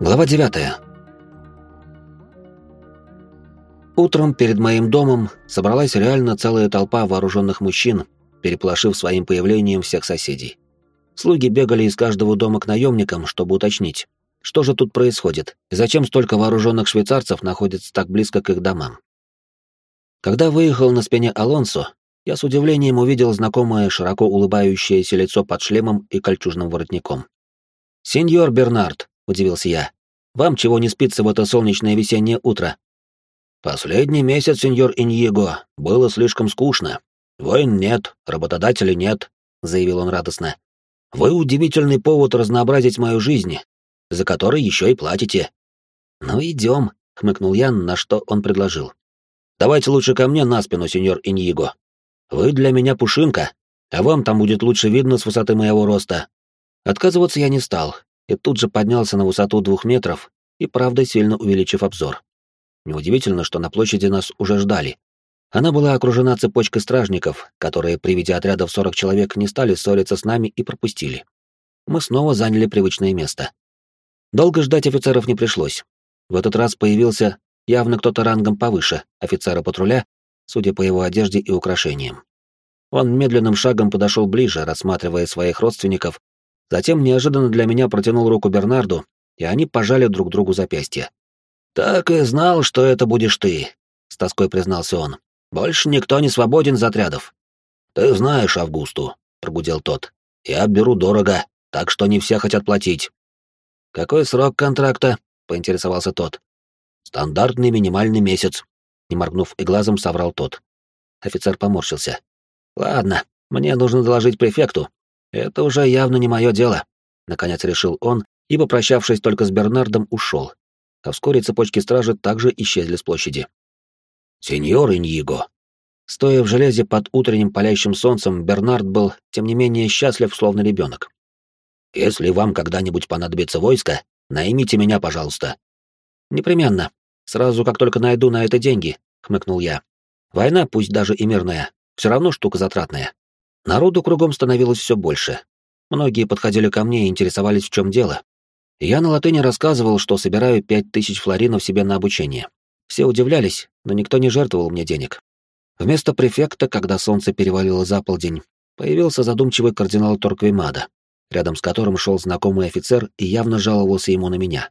Глава 9. Утром перед моим домом собралась реально целая толпа вооруженных мужчин, переполошив своим появлением всех соседей. Слуги бегали из каждого дома к наемникам, чтобы уточнить, что же тут происходит и зачем столько вооруженных швейцарцев находится так близко к их домам. Когда выехал на спине Алонсо, я с удивлением увидел знакомое широко улыбающееся лицо под шлемом и кольчужным воротником. «Сеньор Бернард», — удивился я, — «вам чего не спится в это солнечное весеннее утро?» «Последний месяц, сеньор Иньего, было слишком скучно. Войн нет, работодателей нет», — заявил он радостно. «Вы удивительный повод разнообразить мою жизнь, за который еще и платите». «Ну, идем», — хмыкнул я, на что он предложил. «Давайте лучше ко мне на спину, сеньор Иньего. Вы для меня пушинка, а вам там будет лучше видно с высоты моего роста. Отказываться я не стал, и тут же поднялся на высоту двух метров, и правда сильно увеличив обзор. Неудивительно, что на площади нас уже ждали. Она была окружена цепочкой стражников, которые при виде отряда в 40 человек не стали ссориться с нами и пропустили. Мы снова заняли привычное место. Долго ждать офицеров не пришлось. В этот раз появился явно кто-то рангом повыше офицера патруля судя по его одежде и украшениям. Он медленным шагом подошел ближе, рассматривая своих родственников, затем неожиданно для меня протянул руку Бернарду, и они пожали друг другу запястья. «Так и знал, что это будешь ты», — с тоской признался он. «Больше никто не свободен из отрядов». «Ты знаешь Августу», — прогудел тот. «Я беру дорого, так что не все хотят платить». «Какой срок контракта?» — поинтересовался тот. «Стандартный минимальный месяц», не моргнув и глазом, соврал тот. Офицер поморщился. «Ладно, мне нужно доложить префекту. Это уже явно не мое дело», — наконец решил он, и, попрощавшись только с Бернардом, ушел. А вскоре цепочки стражи также исчезли с площади. «Сеньор Иньего!» Стоя в железе под утренним палящим солнцем, Бернард был, тем не менее, счастлив, словно ребенок. «Если вам когда-нибудь понадобится войско, наймите меня, пожалуйста». «Непременно», Сразу, как только найду на это деньги, хмыкнул я. Война, пусть даже и мирная, все равно штука затратная. Народу кругом становилось все больше. Многие подходили ко мне и интересовались, в чем дело. Я на латыни рассказывал, что собираю пять тысяч флоринов себе на обучение. Все удивлялись, но никто не жертвовал мне денег. Вместо префекта, когда солнце перевалило за полдень, появился задумчивый кардинал Торквемада, рядом с которым шел знакомый офицер и явно жаловался ему на меня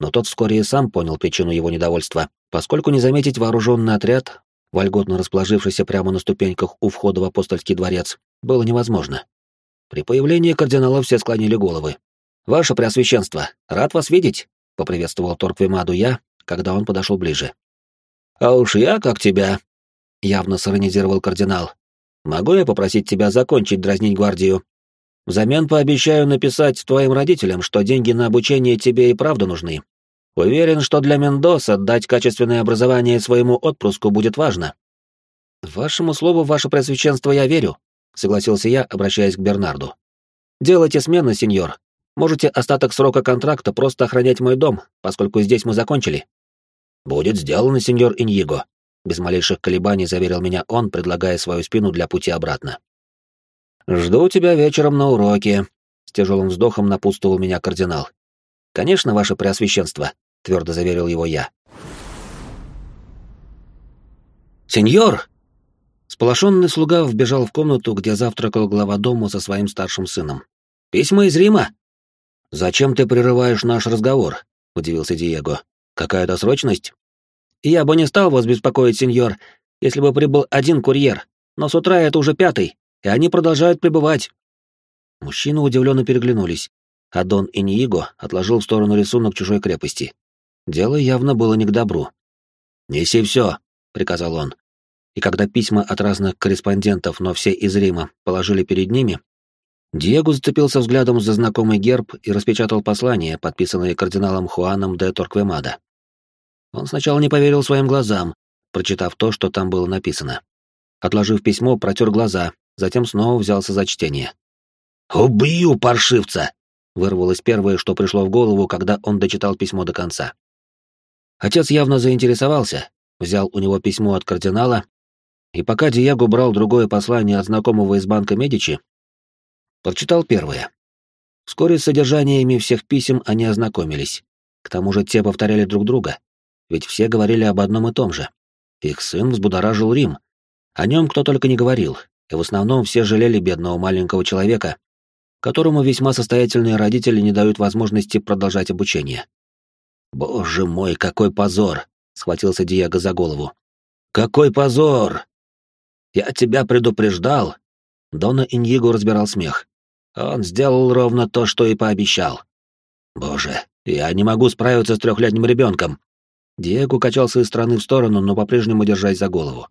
но тот вскоре и сам понял причину его недовольства, поскольку не заметить вооруженный отряд, вольготно расположившийся прямо на ступеньках у входа в апостольский дворец, было невозможно. При появлении кардинала все склонили головы. «Ваше Преосвященство, рад вас видеть!» — поприветствовал Торквемаду я, когда он подошел ближе. «А уж я как тебя!» — явно сиронизировал кардинал. «Могу я попросить тебя закончить дразнить гвардию? Взамен пообещаю написать твоим родителям, что деньги на обучение тебе и правда нужны. Уверен, что для Мендоса дать качественное образование своему отпрыску будет важно. Вашему слову, ваше пресвященство, я верю, согласился я, обращаясь к Бернарду. Делайте смены, сеньор. Можете остаток срока контракта просто охранять мой дом, поскольку здесь мы закончили. Будет сделано, сеньор Иньего, без малейших колебаний заверил меня он, предлагая свою спину для пути обратно. «Жду тебя вечером на уроке», — с тяжелым вздохом напутствовал меня кардинал. «Конечно, ваше преосвященство», — твердо заверил его я. «Сеньор!» Сполошенный слуга вбежал в комнату, где завтракал глава дома со своим старшим сыном. «Письма из Рима!» «Зачем ты прерываешь наш разговор?» — удивился Диего. «Какая-то срочность?» «Я бы не стал вас беспокоить, сеньор, если бы прибыл один курьер, но с утра это уже пятый и они продолжают пребывать. Мужчины удивленно переглянулись, а Дон Инииго отложил в сторону рисунок чужой крепости. Дело явно было не к добру. «Неси все», — приказал он. И когда письма от разных корреспондентов, но все из Рима, положили перед ними, Диего зацепился взглядом за знакомый герб и распечатал послание, подписанное кардиналом Хуаном де Торквемада. Он сначала не поверил своим глазам, прочитав то, что там было написано. Отложив письмо, протер глаза, затем снова взялся за чтение. «Убью паршивца!» — вырвалось первое, что пришло в голову, когда он дочитал письмо до конца. Отец явно заинтересовался, взял у него письмо от кардинала, и пока Диего брал другое послание от знакомого из банка Медичи, прочитал первое. Вскоре с содержаниями всех писем они ознакомились. К тому же те повторяли друг друга, ведь все говорили об одном и том же. Их сын взбудоражил Рим. О нем кто только не говорил, и в основном все жалели бедного маленького человека, которому весьма состоятельные родители не дают возможности продолжать обучение. «Боже мой, какой позор!» — схватился Диего за голову. «Какой позор! Я тебя предупреждал!» Дона Иньего разбирал смех. Он сделал ровно то, что и пообещал. «Боже, я не могу справиться с трехлетним ребенком!» Диего качался из стороны в сторону, но по-прежнему держась за голову.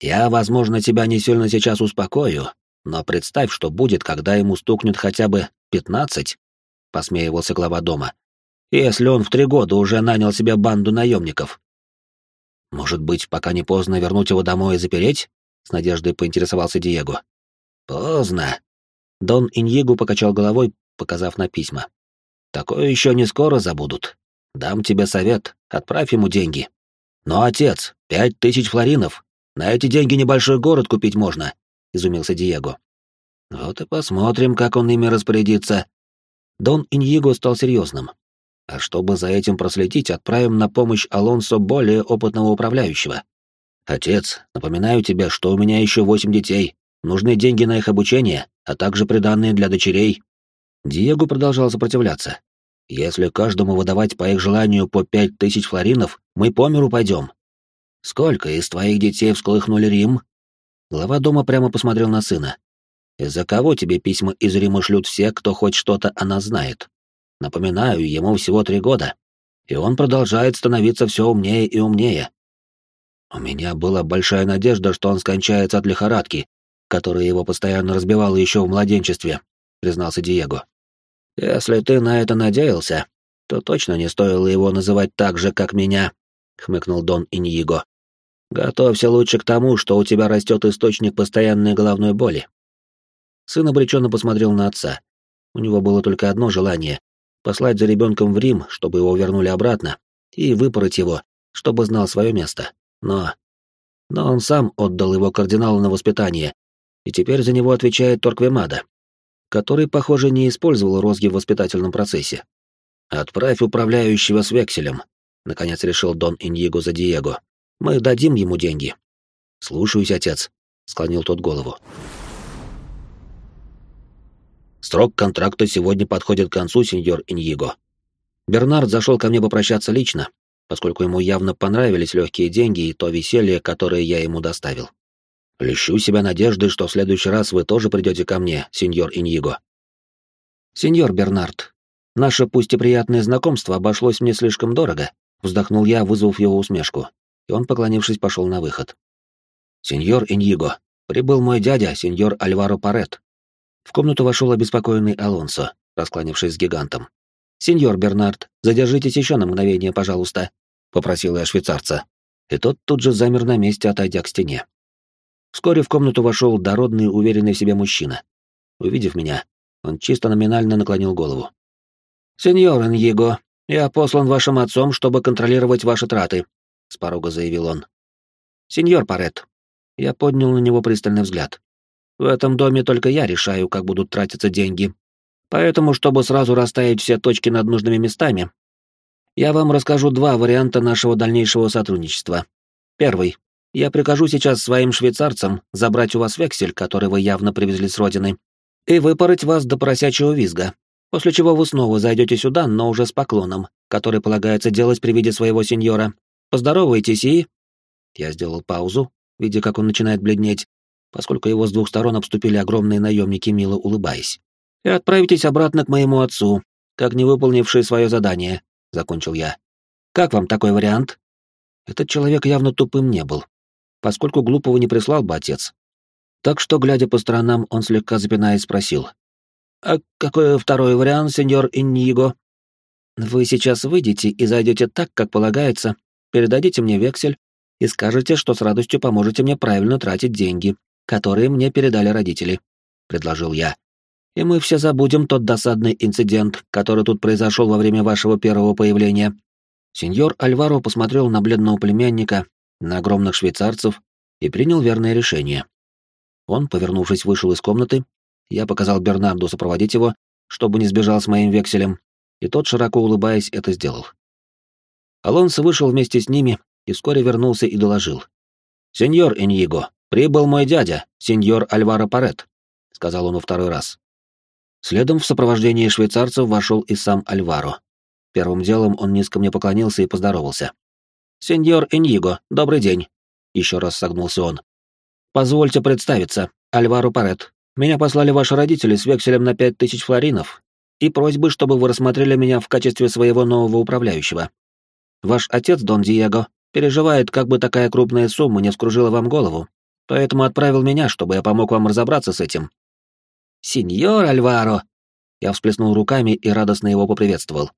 «Я, возможно, тебя не сильно сейчас успокою, но представь, что будет, когда ему стукнет хотя бы пятнадцать», — посмеивался глава дома. «Если он в три года уже нанял себе банду наемников». «Может быть, пока не поздно вернуть его домой и запереть?» — с надеждой поинтересовался Диего. «Поздно». Дон Иньегу покачал головой, показав на письма. «Такое еще не скоро забудут. Дам тебе совет, отправь ему деньги. Но, отец, пять тысяч флоринов. На эти деньги небольшой город купить можно», — изумился Диего. «Вот и посмотрим, как он ими распорядится». Дон Иньего стал серьезным. «А чтобы за этим проследить, отправим на помощь Алонсо более опытного управляющего. Отец, напоминаю тебе, что у меня еще восемь детей. Нужны деньги на их обучение, а также приданные для дочерей». Диего продолжал сопротивляться. «Если каждому выдавать по их желанию по пять тысяч флоринов, мы по миру пойдем. Сколько из твоих детей всколыхнули Рим?» Глава дома прямо посмотрел на сына. «Из-за кого тебе письма из Рима шлют все, кто хоть что-то о нас знает? Напоминаю, ему всего три года, и он продолжает становиться все умнее и умнее. У меня была большая надежда, что он скончается от лихорадки, которая его постоянно разбивала еще в младенчестве», — признался Диего. «Если ты на это надеялся, то точно не стоило его называть так же, как меня», — хмыкнул Дон Иньего. «Готовься лучше к тому, что у тебя растет источник постоянной головной боли». Сын обреченно посмотрел на отца. У него было только одно желание — послать за ребенком в Рим, чтобы его вернули обратно, и выпороть его, чтобы знал свое место. Но... Но он сам отдал его кардиналу на воспитание, и теперь за него отвечает Торквемада, который, похоже, не использовал розги в воспитательном процессе. «Отправь управляющего с векселем», — наконец решил Дон Иньего за Диего. «Мы дадим ему деньги». «Слушаюсь, отец», — склонил тот голову. Срок контракта сегодня подходит к концу, сеньор Иньего. Бернард зашел ко мне попрощаться лично, поскольку ему явно понравились легкие деньги и то веселье, которое я ему доставил. Лещу себя надеждой, что в следующий раз вы тоже придете ко мне, сеньор Иньего. Сеньор Бернард, наше пусть и приятное знакомство обошлось мне слишком дорого, вздохнул я, вызвав его усмешку, и он, поклонившись, пошел на выход. Сеньор Иньего, прибыл мой дядя, сеньор Альваро Парет. В комнату вошел обеспокоенный Алонсо, раскланившись с гигантом. «Сеньор Бернард, задержитесь еще на мгновение, пожалуйста», — попросил я швейцарца. И тот тут же замер на месте, отойдя к стене. Вскоре в комнату вошел дородный, уверенный в себе мужчина. Увидев меня, он чисто номинально наклонил голову. «Сеньор Эньего, я послан вашим отцом, чтобы контролировать ваши траты», — с порога заявил он. «Сеньор Парет». Я поднял на него пристальный взгляд. «В этом доме только я решаю, как будут тратиться деньги. Поэтому, чтобы сразу расставить все точки над нужными местами, я вам расскажу два варианта нашего дальнейшего сотрудничества. Первый. Я прикажу сейчас своим швейцарцам забрать у вас вексель, который вы явно привезли с родины, и выпороть вас до поросячьего визга, после чего вы снова зайдете сюда, но уже с поклоном, который полагается делать при виде своего сеньора. Поздоровайтесь и...» Я сделал паузу, видя, как он начинает бледнеть, поскольку его с двух сторон обступили огромные наемники, мило улыбаясь. «И отправитесь обратно к моему отцу, как не выполнивший свое задание», — закончил я. «Как вам такой вариант?» Этот человек явно тупым не был, поскольку глупого не прислал бы отец. Так что, глядя по сторонам, он слегка запинаясь спросил. «А какой второй вариант, сеньор Иньего?» «Вы сейчас выйдете и зайдете так, как полагается, передадите мне вексель и скажете, что с радостью поможете мне правильно тратить деньги, которые мне передали родители», — предложил я. «И мы все забудем тот досадный инцидент, который тут произошел во время вашего первого появления». Сеньор Альваро посмотрел на бледного племянника на огромных швейцарцев и принял верное решение. Он, повернувшись, вышел из комнаты, я показал Бернарду сопроводить его, чтобы не сбежал с моим векселем, и тот, широко улыбаясь, это сделал. Алонсо вышел вместе с ними и вскоре вернулся и доложил. «Сеньор Иньего, прибыл мой дядя, сеньор Альваро Парет», — сказал он во второй раз. Следом в сопровождении швейцарцев вошел и сам Альваро. Первым делом он низко мне поклонился и поздоровался. «Сеньор Иньего, добрый день», — еще раз согнулся он. «Позвольте представиться, Альваро Парет. Меня послали ваши родители с векселем на пять тысяч флоринов и просьбы, чтобы вы рассмотрели меня в качестве своего нового управляющего. Ваш отец, Дон Диего, переживает, как бы такая крупная сумма не вскружила вам голову, поэтому отправил меня, чтобы я помог вам разобраться с этим. «Сеньор Альваро!» Я всплеснул руками и радостно его поприветствовал.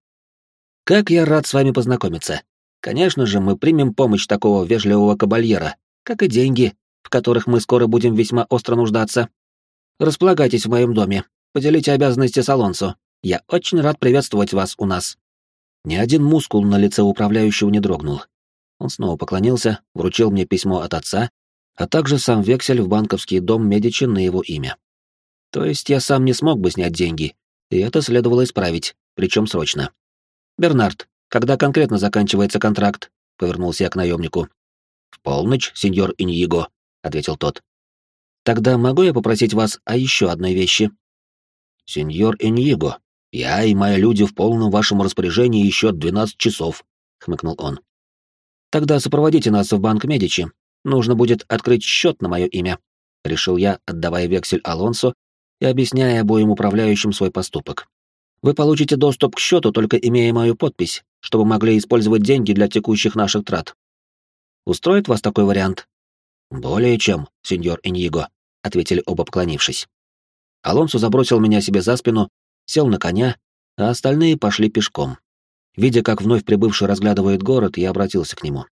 «Как я рад с вами познакомиться. Конечно же, мы примем помощь такого вежливого кабальера, как и деньги, в которых мы скоро будем весьма остро нуждаться. Располагайтесь в моем доме, поделите обязанности с Алонсо. Я очень рад приветствовать вас у нас». Ни один мускул на лице управляющего не дрогнул. Он снова поклонился, вручил мне письмо от отца, а также сам вексель в банковский дом Медичи на его имя. То есть я сам не смог бы снять деньги, и это следовало исправить, причем срочно. «Бернард, когда конкретно заканчивается контракт?» — повернулся я к наемнику. «В полночь, сеньор Иньего», — ответил тот. «Тогда могу я попросить вас о еще одной вещи?» «Сеньор Иньего, я и мои люди в полном вашем распоряжении еще двенадцать часов», — хмыкнул он. «Тогда сопроводите нас в банк Медичи. Нужно будет открыть счет на мое имя», — решил я, отдавая вексель Алонсо и объясняя обоим управляющим свой поступок. Вы получите доступ к счету, только имея мою подпись, чтобы могли использовать деньги для текущих наших трат. Устроит вас такой вариант? Более чем, сеньор Иньего, ответили оба поклонившись. Алонсо забросил меня себе за спину, сел на коня, а остальные пошли пешком. Видя, как вновь прибывший разглядывает город, я обратился к нему.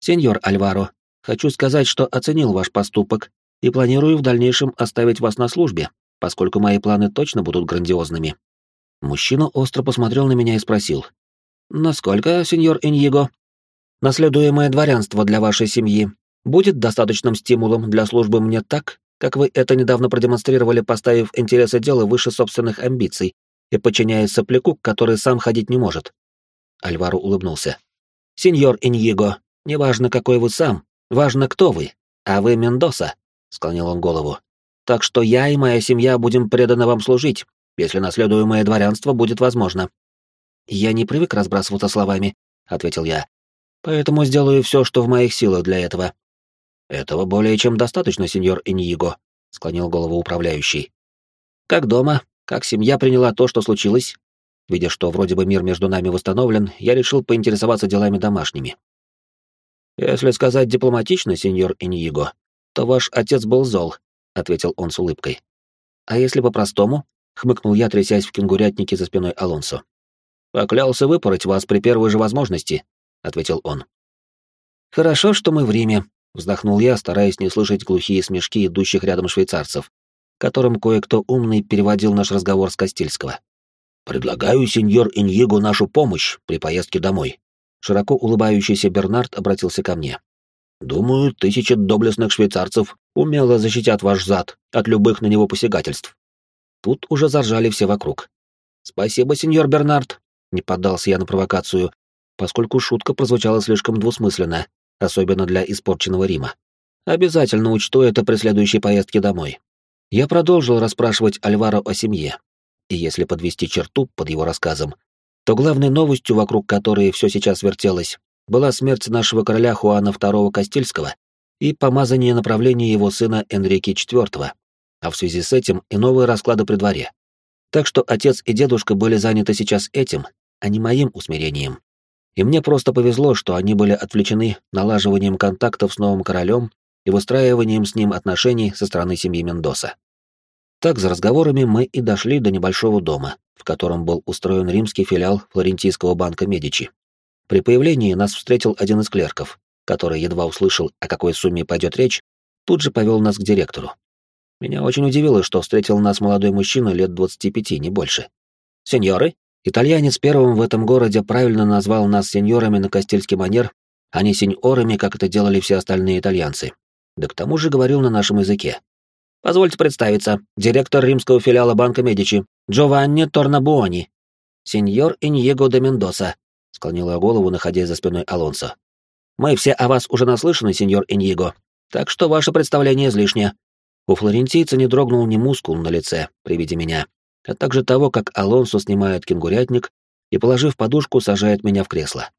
«Сеньор Альваро, хочу сказать, что оценил ваш поступок и планирую в дальнейшем оставить вас на службе, поскольку мои планы точно будут грандиозными. Мужчина остро посмотрел на меня и спросил. «Насколько, сеньор Иньего? Наследуемое дворянство для вашей семьи будет достаточным стимулом для службы мне так, как вы это недавно продемонстрировали, поставив интересы дела выше собственных амбиций и подчиняясь сопляку, который сам ходить не может?» Альваро улыбнулся. «Сеньор Иньего, неважно, какой вы сам, важно, кто вы, а вы Мендоса», — склонил он голову. Так что я и моя семья будем преданы вам служить, если наследуемое дворянство будет возможно. Я не привык разбрасываться словами, ответил я. Поэтому сделаю все, что в моих силах для этого. Этого более чем достаточно, сеньор Иньего, склонил голову управляющий. Как дома, как семья приняла то, что случилось? Видя, что вроде бы мир между нами восстановлен, я решил поинтересоваться делами домашними. Если сказать дипломатично, сеньор Иньего, то ваш отец был зол, ответил он с улыбкой. А если по-простому? хмыкнул я, трясясь в кенгурятнике за спиной Алонсо. Поклялся выпороть вас при первой же возможности, ответил он. Хорошо, что мы в Риме, вздохнул я, стараясь не слышать глухие смешки идущих рядом швейцарцев, которым кое-кто умный переводил наш разговор с Костильского. «Предлагаю, сеньор Иньего, нашу помощь при поездке домой». Широко улыбающийся Бернард обратился ко мне. Думаю, тысячи доблестных швейцарцев умело защитят ваш зад от любых на него посягательств. Тут уже заржали все вокруг. Спасибо, сеньор Бернард, не поддался я на провокацию, поскольку шутка прозвучала слишком двусмысленно, особенно для испорченного Рима. Обязательно учту это при следующей поездке домой. Я продолжил расспрашивать Альваро о семье. И если подвести черту под его рассказом, то главной новостью, вокруг которой все сейчас вертелось, была смерть нашего короля Хуана II Кастильского и помазание направления его сына Энрике IV, а в связи с этим и новые расклады при дворе. Так что отец и дедушка были заняты сейчас этим, а не моим усмирением. И мне просто повезло, что они были отвлечены налаживанием контактов с новым королем и выстраиванием с ним отношений со стороны семьи Мендоса. Так, за разговорами мы и дошли до небольшого дома, в котором был устроен римский филиал Флорентийского банка Медичи. При появлении нас встретил один из клерков, который едва услышал, о какой сумме пойдет речь, тут же повел нас к директору. Меня очень удивило, что встретил нас молодой мужчина лет 25, не больше. «Сеньоры?» Итальянец первым в этом городе правильно назвал нас сеньорами на кастильский манер, а не сеньорами, как это делали все остальные итальянцы. Да к тому же говорил на нашем языке. «Позвольте представиться, директор римского филиала банка Медичи, Джованни Торнабуони», «Сеньор Иньего де Мендоса», — склонила голову, находясь за спиной Алонсо. «Мы все о вас уже наслышаны, сеньор Иньего, так что ваше представление излишне». У флорентийца не дрогнул ни мускул на лице при виде меня, а также того, как Алонсо снимает кенгурятник и, положив подушку, сажает меня в кресло.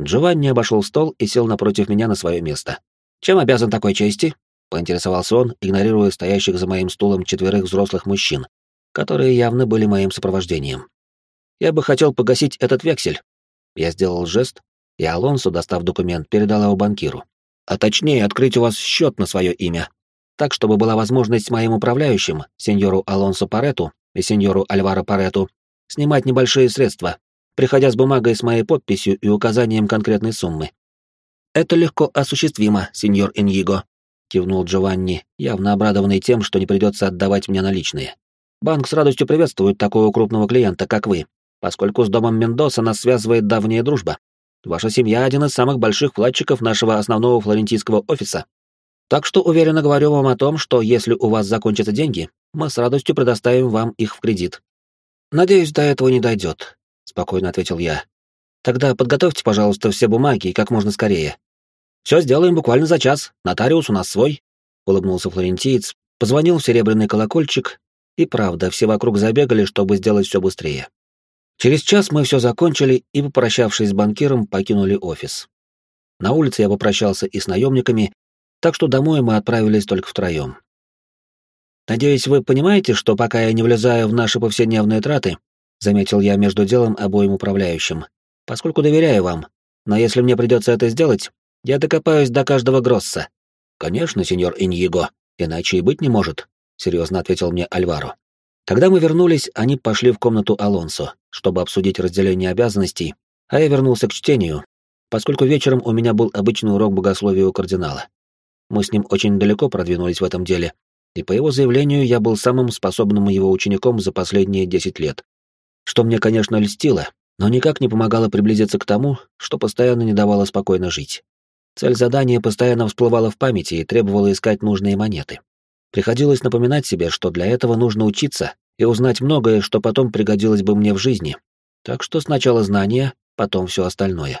Джованни обошел стол и сел напротив меня на свое место. «Чем обязан такой чести?» — поинтересовался он, игнорируя стоящих за моим стулом четверых взрослых мужчин, которые явно были моим сопровождением. «Я бы хотел погасить этот вексель». Я сделал жест, и Алонсо, достав документ, передал его банкиру. «А точнее, открыть у вас счет на свое имя, так, чтобы была возможность моим управляющим, сеньору Алонсо Парету и сеньору Альваро Парету, снимать небольшие средства, приходя с бумагой с моей подписью и указанием конкретной суммы. «Это легко осуществимо, сеньор Иньего», — кивнул Джованни, явно обрадованный тем, что не придется отдавать мне наличные. «Банк с радостью приветствует такого крупного клиента, как вы, поскольку с домом Мендоса нас связывает давняя дружба. Ваша семья — один из самых больших вкладчиков нашего основного флорентийского офиса. Так что уверенно говорю вам о том, что если у вас закончатся деньги, мы с радостью предоставим вам их в кредит. Надеюсь, до этого не дойдет, спокойно ответил я. Тогда подготовьте, пожалуйста, все бумаги как можно скорее. Все сделаем буквально за час. Нотариус у нас свой, улыбнулся флорентиец, позвонил в серебряный колокольчик, и правда, все вокруг забегали, чтобы сделать все быстрее. Через час мы все закончили и, попрощавшись с банкиром, покинули офис. На улице я попрощался и с наемниками, так что домой мы отправились только втроем. «Надеюсь, вы понимаете, что пока я не влезаю в наши повседневные траты, заметил я между делом обоим управляющим, поскольку доверяю вам, но если мне придется это сделать, я докопаюсь до каждого Гросса. Конечно, сеньор Иньего, иначе и быть не может, серьезно ответил мне Альваро. Когда мы вернулись, они пошли в комнату Алонсо, чтобы обсудить разделение обязанностей, а я вернулся к чтению, поскольку вечером у меня был обычный урок богословия у кардинала. Мы с ним очень далеко продвинулись в этом деле, и по его заявлению я был самым способным его учеником за последние десять лет. Что мне, конечно, льстило, но никак не помогало приблизиться к тому, что постоянно не давало спокойно жить. Цель задания постоянно всплывала в памяти и требовала искать нужные монеты. Приходилось напоминать себе, что для этого нужно учиться и узнать многое, что потом пригодилось бы мне в жизни. Так что сначала знания, потом все остальное.